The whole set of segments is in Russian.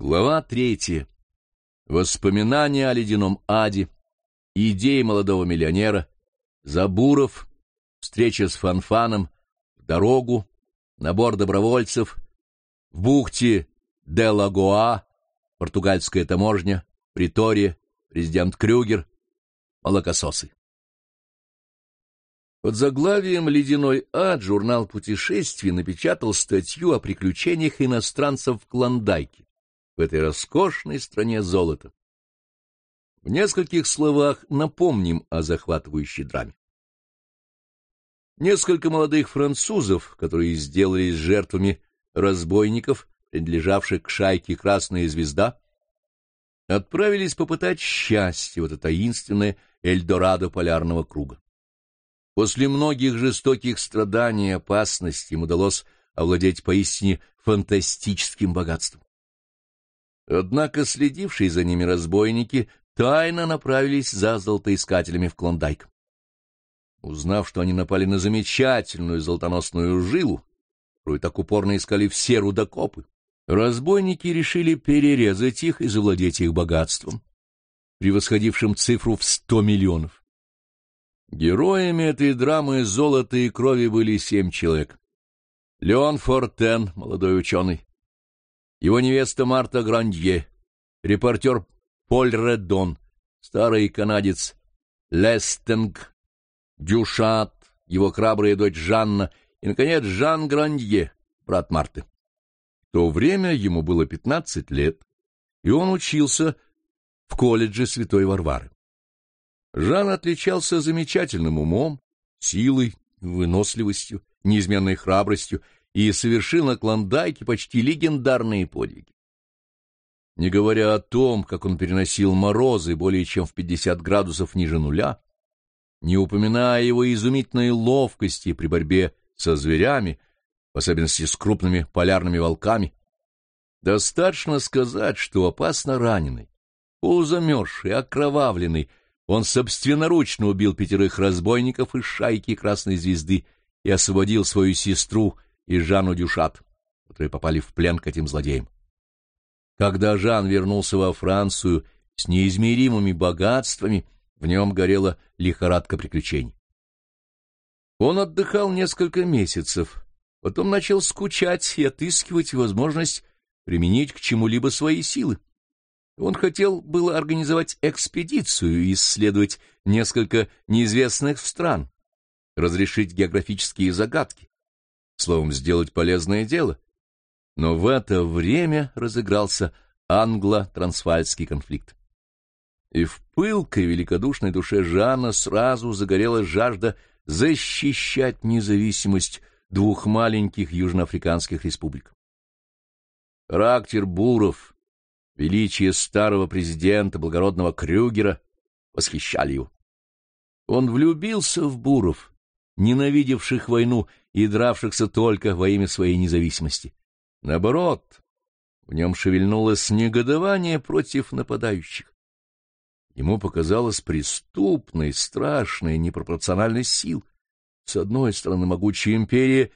Глава третья. Воспоминания о ледяном аде, идеи молодого миллионера, Забуров, встреча с Фанфаном, дорогу, набор добровольцев, в бухте Де-Лагоа, португальская таможня, Притория, президент Крюгер, молокососы. Под заглавием «Ледяной ад» журнал путешествий напечатал статью о приключениях иностранцев в Клондайке, в этой роскошной стране золота. В нескольких словах напомним о захватывающей драме. Несколько молодых французов, которые сделались жертвами разбойников, принадлежавших к шайке «Красная звезда», отправились попытать счастье в это таинственное Эльдорадо полярного круга. После многих жестоких страданий и опасностей им удалось овладеть поистине фантастическим богатством. Однако следившие за ними разбойники тайно направились за золотоискателями в Клондайк. Узнав, что они напали на замечательную золотоносную жилу, которую так упорно искали все рудокопы, разбойники решили перерезать их и завладеть их богатством, превосходившим цифру в сто миллионов. Героями этой драмы золота и крови были семь человек. Леон Фортен, молодой ученый, его невеста Марта Грандье, репортер Поль Реддон, старый канадец Лестинг, Дюшат, его храбрая дочь Жанна и, наконец, Жан Грандье, брат Марты. В то время ему было пятнадцать лет, и он учился в колледже Святой Варвары. Жан отличался замечательным умом, силой, выносливостью, неизменной храбростью и совершил на Клондайке почти легендарные подвиги. Не говоря о том, как он переносил морозы более чем в 50 градусов ниже нуля, не упоминая его изумительной ловкости при борьбе со зверями, в особенности с крупными полярными волками, достаточно сказать, что опасно раненый, полузамерзший, окровавленный, он собственноручно убил пятерых разбойников из шайки Красной Звезды и освободил свою сестру и Жанну Дюшат, которые попали в плен к этим злодеям. Когда Жан вернулся во Францию с неизмеримыми богатствами, в нем горела лихорадка приключений. Он отдыхал несколько месяцев, потом начал скучать и отыскивать возможность применить к чему-либо свои силы. Он хотел было организовать экспедицию и исследовать несколько неизвестных стран, разрешить географические загадки, словом, сделать полезное дело. Но в это время разыгрался англо-трансвальский конфликт. И в пылкой великодушной душе Жана сразу загорелась жажда защищать независимость двух маленьких южноафриканских республик. Характер Буров Величие старого президента, благородного Крюгера, восхищали его. Он влюбился в буров, ненавидевших войну и дравшихся только во имя своей независимости. Наоборот, в нем шевельнулось негодование против нападающих. Ему показалась преступной, страшной непропорциональность сил. С одной стороны, могучая империя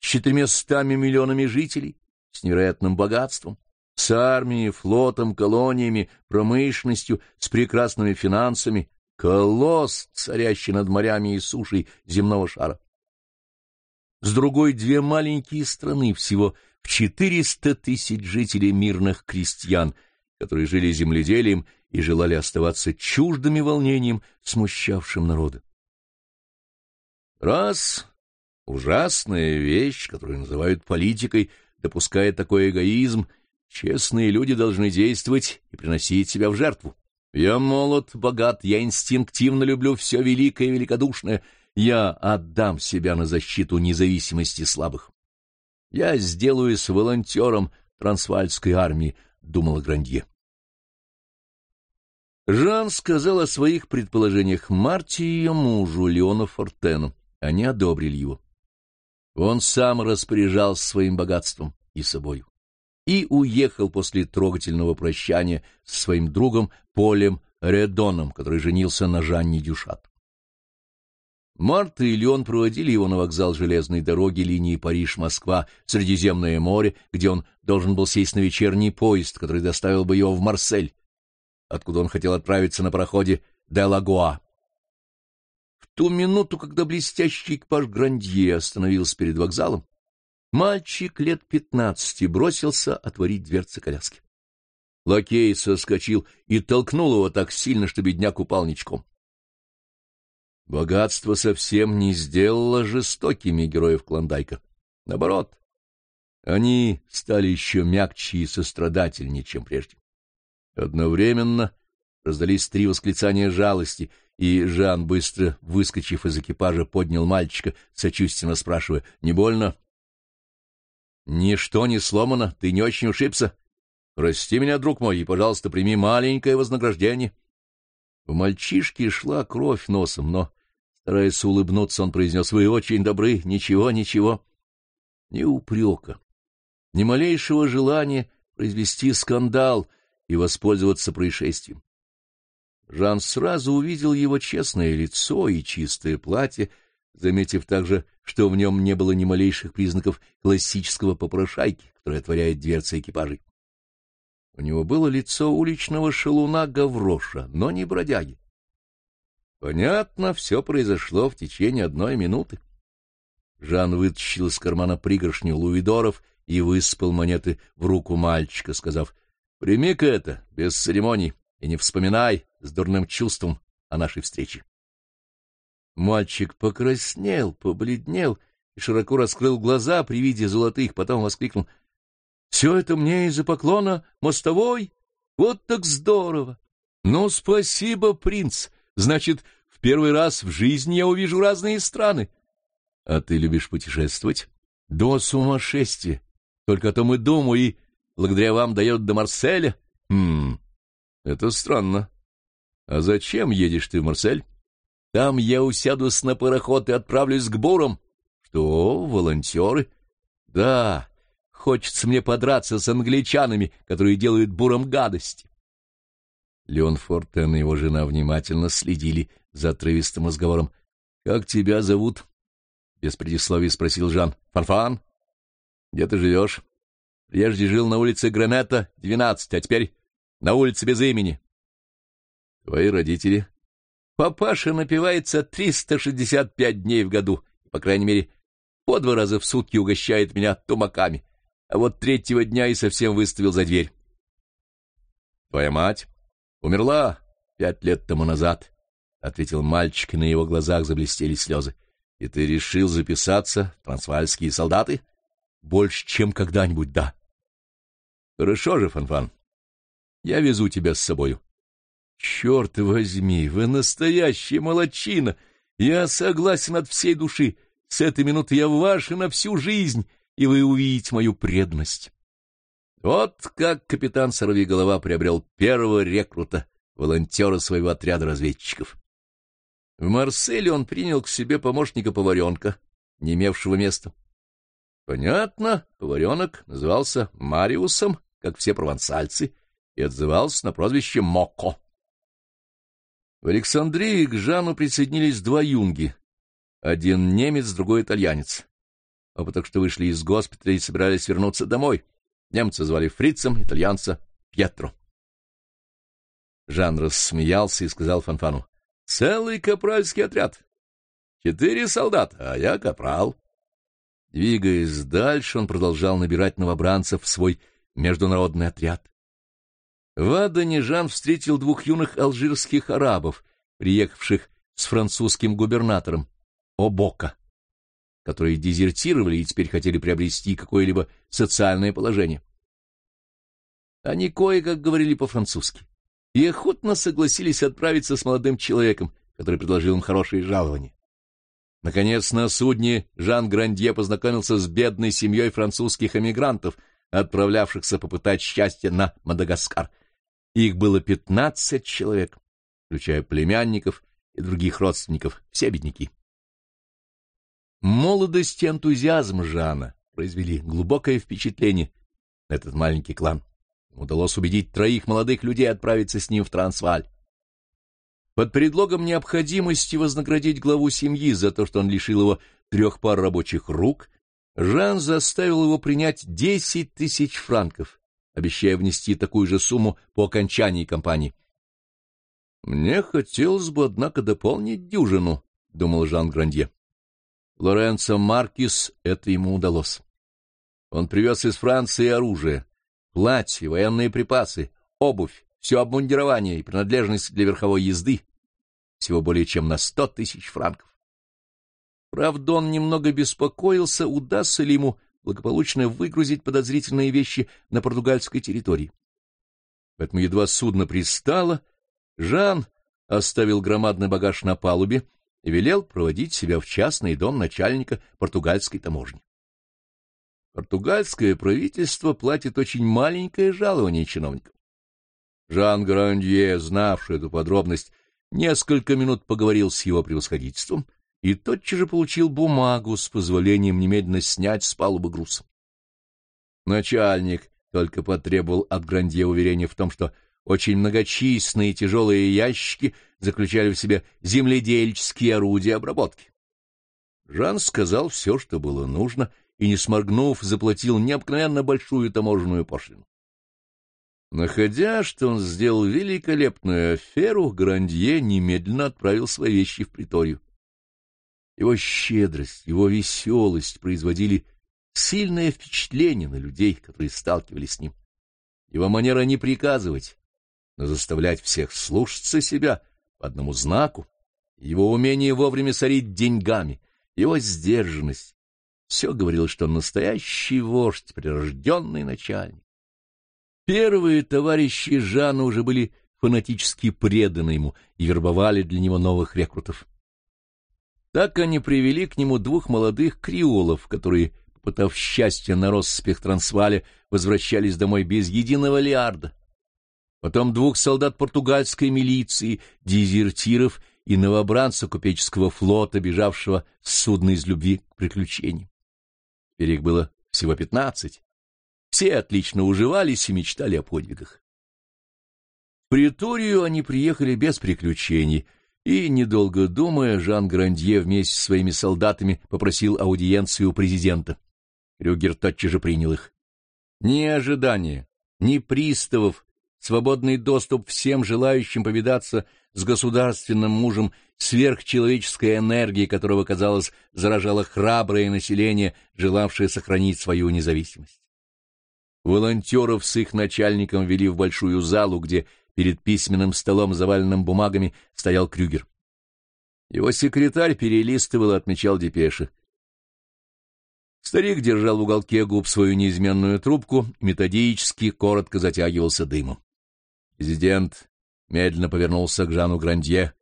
с четырьмястами миллионами жителей, с невероятным богатством, с армией, флотом, колониями, промышленностью, с прекрасными финансами, колосс, царящий над морями и сушей земного шара. С другой две маленькие страны, всего в четыреста тысяч жителей мирных крестьян, которые жили земледелием и желали оставаться чуждыми волнением, смущавшим народа. Раз ужасная вещь, которую называют политикой, допускает такой эгоизм — Честные люди должны действовать и приносить себя в жертву. Я молод, богат, я инстинктивно люблю все великое и великодушное. Я отдам себя на защиту независимости слабых. Я сделаюсь волонтером трансвальской армии, — думала Грандье. Жан сказал о своих предположениях Марте и ее мужу Леону Фортену. Они одобрили его. Он сам распоряжался своим богатством и собою и уехал после трогательного прощания со своим другом Полем Редоном, который женился на Жанне Дюшат. Марта и Леон проводили его на вокзал железной дороги линии Париж-Москва, Средиземное море, где он должен был сесть на вечерний поезд, который доставил бы его в Марсель, откуда он хотел отправиться на пароходе де Лагуа. В ту минуту, когда блестящий экипаж Грандье остановился перед вокзалом, мальчик лет пятнадцати бросился отворить дверцы коляски. Лакей соскочил и толкнул его так сильно, что бедняк упал ничком. Богатство совсем не сделало жестокими героев Клондайка. Наоборот, они стали еще мягче и сострадательнее, чем прежде. Одновременно раздались три восклицания жалости, и Жан, быстро выскочив из экипажа, поднял мальчика, сочувственно спрашивая, «Не больно?» «Ничто не сломано, ты не очень ушибся. Прости меня, друг мой, и, пожалуйста, прими маленькое вознаграждение». У мальчишки шла кровь носом, но, стараясь улыбнуться, он произнес, «Вы очень добры, ничего, ничего». Ни упрека, ни малейшего желания произвести скандал и воспользоваться происшествием. Жан сразу увидел его честное лицо и чистое платье, заметив также, что в нем не было ни малейших признаков классического попрошайки, который отворяет дверцы экипажей. У него было лицо уличного шалуна Гавроша, но не бродяги. Понятно, все произошло в течение одной минуты. Жан вытащил из кармана пригоршню луидоров и высыпал монеты в руку мальчика, сказав, «Прими-ка это, без церемоний, и не вспоминай с дурным чувством о нашей встрече». Мальчик покраснел, побледнел и широко раскрыл глаза при виде золотых, потом воскликнул, все это мне из-за поклона мостовой? Вот так здорово! Ну, спасибо, принц. Значит, в первый раз в жизни я увижу разные страны. А ты любишь путешествовать? До сумасшествия. Только о том и думаю, и благодаря вам дает до Марселя. Хм, это странно. А зачем едешь ты в Марсель? Там я усядусь на пароход и отправлюсь к бурам. Что, волонтеры? Да, Хочется мне подраться с англичанами, которые делают буром гадости. Леон Фортен и его жена внимательно следили за отрывистым разговором. — Как тебя зовут? — без предисловий спросил Жан. — Фанфан? — Где ты живешь? — Прежде жил на улице Гранета, двенадцать, а теперь на улице без имени. — Твои родители? — Папаша напивается триста шестьдесят пять дней в году, по крайней мере, по два раза в сутки угощает меня тумаками а вот третьего дня и совсем выставил за дверь. — Твоя мать умерла пять лет тому назад, — ответил мальчик, и на его глазах заблестели слезы. — И ты решил записаться трансвальские солдаты? — Больше, чем когда-нибудь, да. — Хорошо же, Фанфан. Я везу тебя с собою. — Черт возьми, вы настоящая молочина! Я согласен от всей души. С этой минуты я ваша на всю жизнь и вы увидите мою преданность. Вот как капитан Сорвиголова приобрел первого рекрута, волонтера своего отряда разведчиков. В Марселе он принял к себе помощника-поваренка, не имевшего места. Понятно, поваренок назывался Мариусом, как все провансальцы, и отзывался на прозвище Моко. В Александрии к Жану присоединились два юнги, один немец, другой итальянец. Оба только что вышли из госпиталя и собирались вернуться домой. Немца звали Фрицем, итальянца — Пьетро. Жан рассмеялся и сказал Фанфану. — Целый капральский отряд. Четыре солдата, а я капрал. Двигаясь дальше, он продолжал набирать новобранцев в свой международный отряд. В Адане Жан встретил двух юных алжирских арабов, приехавших с французским губернатором Обока которые дезертировали и теперь хотели приобрести какое-либо социальное положение. Они кое-как говорили по-французски и охотно согласились отправиться с молодым человеком, который предложил им хорошее жалование. Наконец, на судне Жан Грандье познакомился с бедной семьей французских эмигрантов, отправлявшихся попытать счастье на Мадагаскар. Их было пятнадцать человек, включая племянников и других родственников, все бедняки. Молодость и энтузиазм Жана произвели глубокое впечатление на этот маленький клан. удалось убедить троих молодых людей отправиться с ним в Трансваль. Под предлогом необходимости вознаградить главу семьи за то, что он лишил его трех пар рабочих рук, Жан заставил его принять десять тысяч франков, обещая внести такую же сумму по окончании кампании. «Мне хотелось бы, однако, дополнить дюжину», — думал Жан Грандье. Лоренцо Маркис это ему удалось. Он привез из Франции оружие, платье, военные припасы, обувь, все обмундирование и принадлежность для верховой езды, всего более чем на сто тысяч франков. Правда, он немного беспокоился, удастся ли ему благополучно выгрузить подозрительные вещи на португальской территории. Поэтому едва судно пристало, Жан оставил громадный багаж на палубе и велел проводить себя в частный дом начальника португальской таможни. Португальское правительство платит очень маленькое жалование чиновникам. Жан Грандье, знавший эту подробность, несколько минут поговорил с его превосходительством — и тотчас же получил бумагу с позволением немедленно снять с палубы груз. Начальник только потребовал от Грандье уверения в том, что очень многочисленные тяжелые ящики заключали в себе земледельческие орудия обработки. Жан сказал все, что было нужно, и, не сморгнув, заплатил необыкновенно большую таможенную пошлину. Находя, что он сделал великолепную аферу, Грандье немедленно отправил свои вещи в приторию. Его щедрость, его веселость производили сильное впечатление на людей, которые сталкивались с ним. Его манера не приказывать, но заставлять всех слушаться себя по одному знаку, его умение вовремя сорить деньгами, его сдержанность — все говорило, что он настоящий вождь, прирожденный начальник. Первые товарищи Жана уже были фанатически преданы ему и вербовали для него новых рекрутов. Так они привели к нему двух молодых креолов, которые, попытав счастье на россыпях Трансваля, возвращались домой без единого лиарда. Потом двух солдат португальской милиции, дезертиров и новобранца купеческого флота, бежавшего с судна из любви к приключениям. Теперь их было всего пятнадцать. Все отлично уживались и мечтали о подвигах. В приторию они приехали без приключений — и, недолго думая, Жан Грандье вместе со своими солдатами попросил аудиенцию у президента. Рюгер тотчас же принял их. Ни ожидания, ни приставов, свободный доступ всем желающим повидаться с государственным мужем, сверхчеловеческая энергия которого, казалось, заражала храброе население, желавшее сохранить свою независимость. Волонтеров с их начальником вели в большую залу, где Перед письменным столом, заваленным бумагами, стоял Крюгер. Его секретарь перелистывал и отмечал депеши. Старик держал в уголке губ свою неизменную трубку, методически, коротко затягивался дымом. Президент медленно повернулся к Жану Грандье,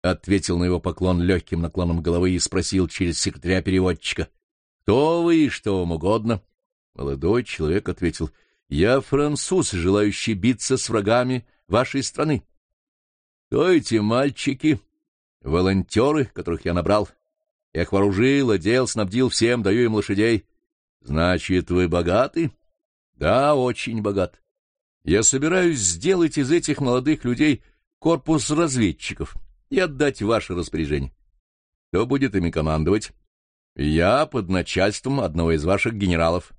ответил на его поклон легким наклоном головы и спросил через секретаря-переводчика. — Кто вы и что вам угодно? Молодой человек ответил. — Я француз, желающий биться с врагами вашей страны. Кто эти мальчики? Волонтеры, которых я набрал. Я их вооружил, одел, снабдил всем, даю им лошадей. Значит, вы богаты? Да, очень богат. Я собираюсь сделать из этих молодых людей корпус разведчиков и отдать ваше распоряжение. Кто будет ими командовать? Я под начальством одного из ваших генералов.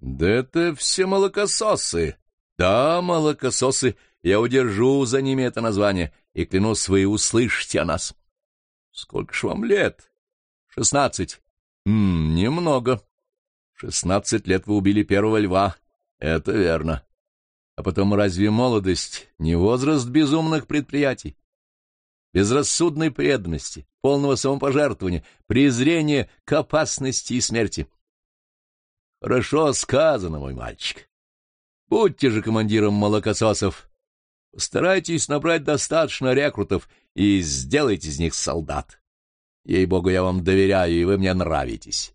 Да это все молокососы, да, молокососы, я удержу за ними это название, и клянусь, вы услышите о нас. Сколько ж вам лет? Шестнадцать. Немного. Шестнадцать лет вы убили первого льва. Это верно. А потом разве молодость не возраст безумных предприятий? Безрассудной преданности, полного самопожертвования, презрения к опасности и смерти. Хорошо сказано, мой мальчик. Будьте же командиром молокососов. Постарайтесь набрать достаточно рекрутов и сделайте из них солдат. Ей-богу, я вам доверяю, и вы мне нравитесь.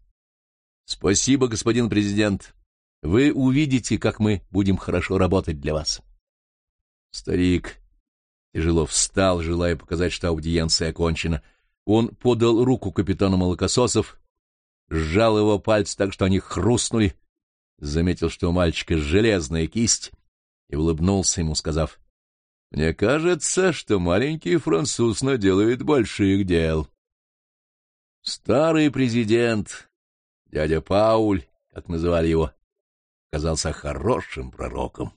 Спасибо, господин президент. Вы увидите, как мы будем хорошо работать для вас. Старик тяжело встал, желая показать, что аудиенция окончена. Он подал руку капитану молокососов, сжал его пальцы так, что они хрустнули, заметил, что у мальчика железная кисть, и улыбнулся ему, сказав, Мне кажется, что маленький француз наделает больших дел. Старый президент, дядя Пауль, как называли его, казался хорошим пророком.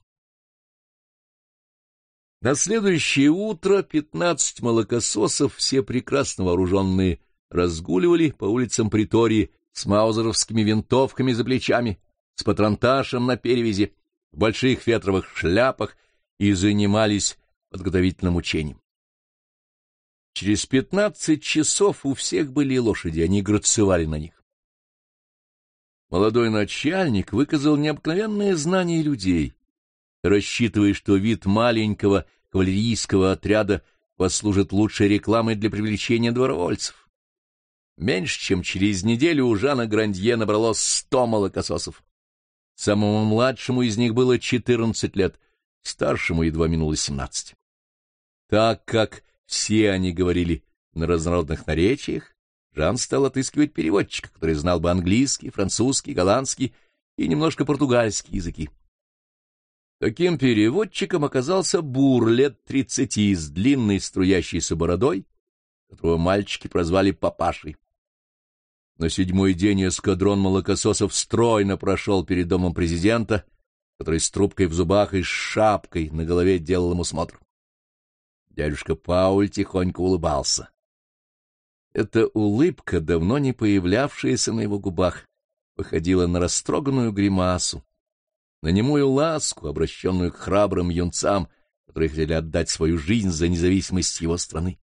На следующее утро пятнадцать молокососов, все прекрасно вооруженные, разгуливали по улицам Притории с маузеровскими винтовками за плечами, с патронташем на перевязи, в больших фетровых шляпах и занимались подготовительным учением. Через пятнадцать часов у всех были лошади, они грацевали на них. Молодой начальник выказал необыкновенное знание людей, рассчитывая, что вид маленького кавалерийского отряда послужит лучшей рекламой для привлечения добровольцев. Меньше чем через неделю у Жана Грандье набралось сто молокососов. Самому младшему из них было четырнадцать лет, старшему едва минуло семнадцать. Так как все они говорили на разнородных наречиях, Жан стал отыскивать переводчика, который знал бы английский, французский, голландский и немножко португальский языки. Таким переводчиком оказался Бур лет тридцати с длинной струящейся бородой, которого мальчики прозвали Папашей. На седьмой день эскадрон молокососов стройно прошел перед домом президента, который с трубкой в зубах и с шапкой на голове делал ему смотр. Дядюшка Пауль тихонько улыбался. Эта улыбка, давно не появлявшаяся на его губах, походила на растроганную гримасу, на немую ласку, обращенную к храбрым юнцам, которые хотели отдать свою жизнь за независимость его страны.